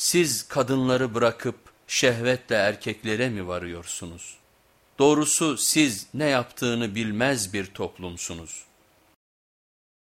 siz kadınları bırakıp şehvetle erkeklere mi varıyorsunuz? Doğrusu siz ne yaptığını bilmez bir toplumsunuz.''